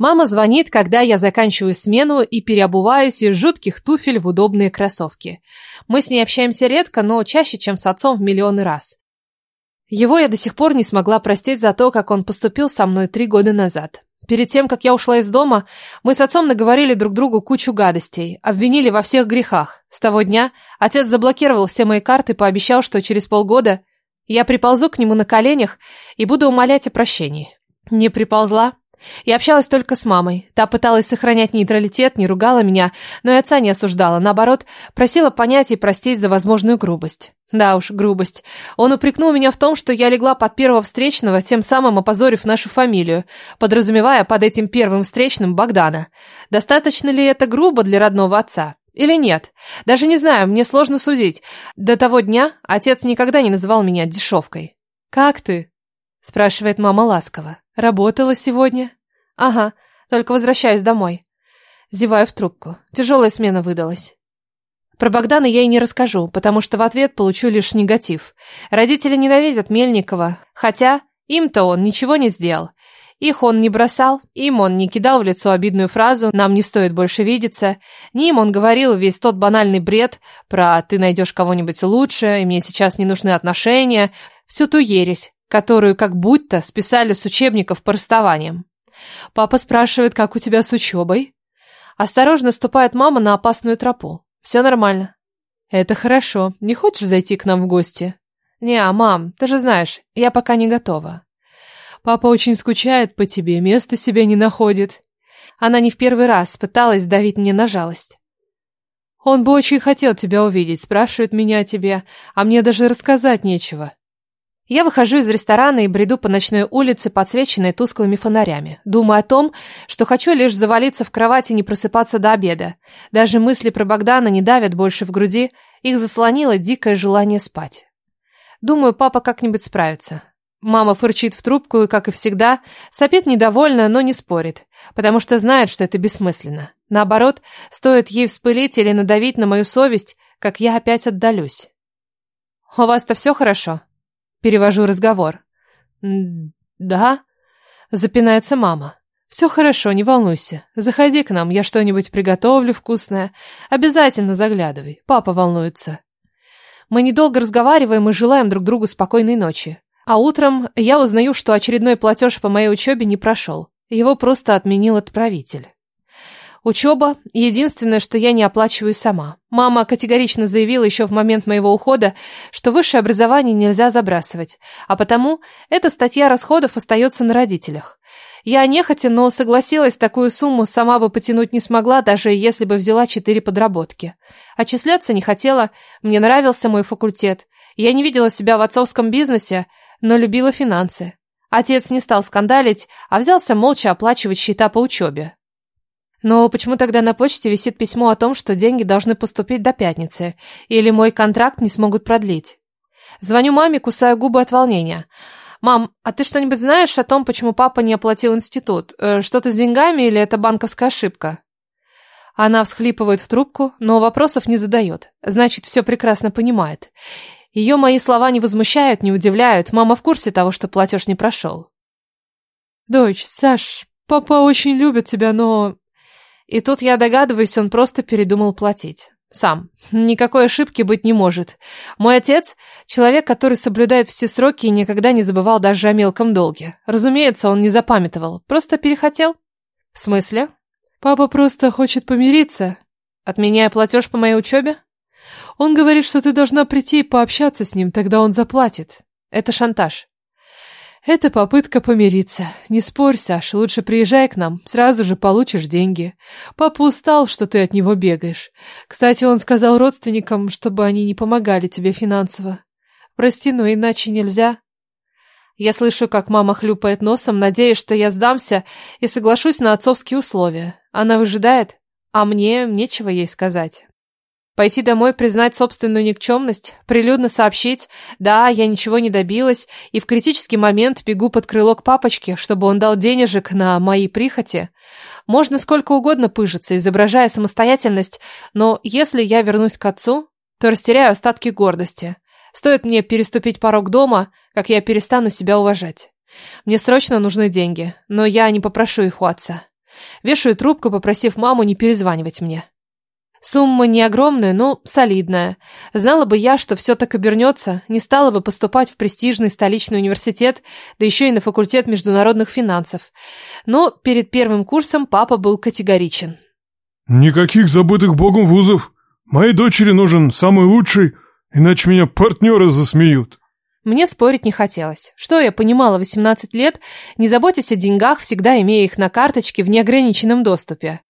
Мама звонит, когда я заканчиваю смену и переобуваюсь из жутких туфель в удобные кроссовки. Мы с ней общаемся редко, но чаще, чем с отцом в миллионы раз. Его я до сих пор не смогла простить за то, как он поступил со мной три года назад. Перед тем, как я ушла из дома, мы с отцом наговорили друг другу кучу гадостей, обвинили во всех грехах. С того дня отец заблокировал все мои карты пообещал, что через полгода я приползу к нему на коленях и буду умолять о прощении. Не приползла, я общалась только с мамой. Та пыталась сохранять нейтралитет, не ругала меня, но и отца не осуждала. Наоборот, просила понять и простить за возможную грубость. Да уж, грубость. Он упрекнул меня в том, что я легла под первого встречного, тем самым опозорив нашу фамилию, подразумевая под этим первым встречным Богдана. Достаточно ли это грубо для родного отца? Или нет? Даже не знаю, мне сложно судить. До того дня отец никогда не называл меня дешевкой. «Как ты?» – спрашивает мама ласково. Работала сегодня? Ага, только возвращаюсь домой. Зеваю в трубку. Тяжелая смена выдалась. Про Богдана я и не расскажу, потому что в ответ получу лишь негатив. Родители ненавидят Мельникова, хотя им-то он ничего не сделал. Их он не бросал, им он не кидал в лицо обидную фразу «нам не стоит больше видеться», не им он говорил весь тот банальный бред про «ты найдешь кого-нибудь лучше, и мне сейчас не нужны отношения», всю ту ересь, которую как будто списали с учебников по расставаниям. Папа спрашивает, как у тебя с учебой? Осторожно ступает мама на опасную тропу. Все нормально. Это хорошо. Не хочешь зайти к нам в гости? Не, мам, ты же знаешь, я пока не готова. Папа очень скучает по тебе, места себе не находит. Она не в первый раз пыталась давить мне на жалость. Он бы очень хотел тебя увидеть, спрашивает меня о тебе, а мне даже рассказать нечего. Я выхожу из ресторана и бреду по ночной улице, подсвеченной тусклыми фонарями. Думаю о том, что хочу лишь завалиться в кровать и не просыпаться до обеда. Даже мысли про Богдана не давят больше в груди, их заслонило дикое желание спать. Думаю, папа как-нибудь справится. Мама фырчит в трубку и, как и всегда, сопит недовольно, но не спорит, потому что знает, что это бессмысленно. Наоборот, стоит ей вспылить или надавить на мою совесть, как я опять отдалюсь. «У вас-то все хорошо?» Перевожу разговор. «Да?» Запинается мама. «Все хорошо, не волнуйся. Заходи к нам, я что-нибудь приготовлю вкусное. Обязательно заглядывай, папа волнуется». Мы недолго разговариваем и желаем друг другу спокойной ночи. А утром я узнаю, что очередной платеж по моей учебе не прошел. Его просто отменил отправитель. Учеба – единственное, что я не оплачиваю сама. Мама категорично заявила еще в момент моего ухода, что высшее образование нельзя забрасывать, а потому эта статья расходов остается на родителях. Я нехотя, но согласилась, такую сумму сама бы потянуть не смогла, даже если бы взяла четыре подработки. Отчисляться не хотела, мне нравился мой факультет. Я не видела себя в отцовском бизнесе, но любила финансы. Отец не стал скандалить, а взялся молча оплачивать счета по учебе. Но почему тогда на почте висит письмо о том, что деньги должны поступить до пятницы, или мой контракт не смогут продлить? Звоню маме, кусаю губы от волнения. «Мам, а ты что-нибудь знаешь о том, почему папа не оплатил институт? Э, что-то с деньгами или это банковская ошибка?» Она всхлипывает в трубку, но вопросов не задает. Значит, все прекрасно понимает. Ее мои слова не возмущают, не удивляют. Мама в курсе того, что платеж не прошел. «Дочь, Саш, папа очень любит тебя, но и тут я догадываюсь, он просто передумал платить. Сам. Никакой ошибки быть не может. Мой отец – человек, который соблюдает все сроки и никогда не забывал даже о мелком долге. Разумеется, он не запамятовал, просто перехотел. В смысле? Папа просто хочет помириться. Отменяя платеж по моей учебе? Он говорит, что ты должна прийти и пообщаться с ним, тогда он заплатит. Это шантаж. Это попытка помириться. Не спорь, Саша, лучше приезжай к нам, сразу же получишь деньги. Папа устал, что ты от него бегаешь. Кстати, он сказал родственникам, чтобы они не помогали тебе финансово. Прости, но иначе нельзя. Я слышу, как мама хлюпает носом, надеясь, что я сдамся и соглашусь на отцовские условия. Она выжидает, а мне нечего ей сказать. Пойти домой, признать собственную никчемность, прилюдно сообщить, да, я ничего не добилась, и в критический момент бегу под крыло к папочке, чтобы он дал денежек на мои прихоти. Можно сколько угодно пыжиться, изображая самостоятельность, но если я вернусь к отцу, то растеряю остатки гордости. Стоит мне переступить порог дома, как я перестану себя уважать. Мне срочно нужны деньги, но я не попрошу их у отца. Вешаю трубку, попросив маму не перезванивать мне. Сумма не огромная, но солидная. Знала бы я, что все так обернется, не стала бы поступать в престижный столичный университет, да еще и на факультет международных финансов. Но перед первым курсом папа был категоричен. «Никаких забытых богом вузов. Моей дочери нужен самый лучший, иначе меня партнеры засмеют». Мне спорить не хотелось. Что я понимала 18 лет, не заботясь о деньгах, всегда имея их на карточке в неограниченном доступе.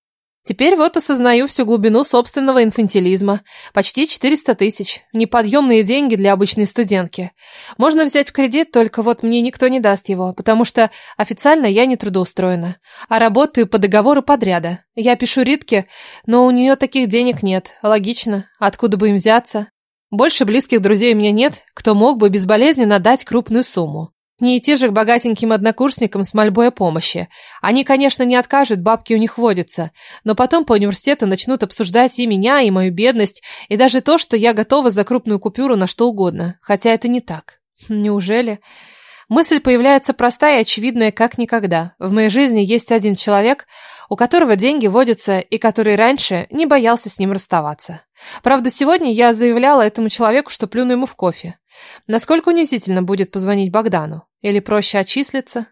Теперь вот осознаю всю глубину собственного инфантилизма. Почти 400 тысяч. Неподъемные деньги для обычной студентки. Можно взять в кредит, только вот мне никто не даст его, потому что официально я не трудоустроена. А работаю по договору подряда. Я пишу Ритке, но у нее таких денег нет. Логично. Откуда бы им взяться? Больше близких друзей у меня нет, кто мог бы безболезненно дать крупную сумму. Не идти же к богатеньким однокурсникам с мольбой о помощи. Они, конечно, не откажут, бабки у них водятся, но потом по университету начнут обсуждать и меня, и мою бедность, и даже то, что я готова за крупную купюру на что угодно, хотя это не так. Неужели? Мысль появляется простая и очевидная, как никогда. В моей жизни есть один человек, у которого деньги водятся и который раньше не боялся с ним расставаться. Правда, сегодня я заявляла этому человеку, что плюну ему в кофе. Насколько унизительно будет позвонить Богдану? Или проще отчислиться?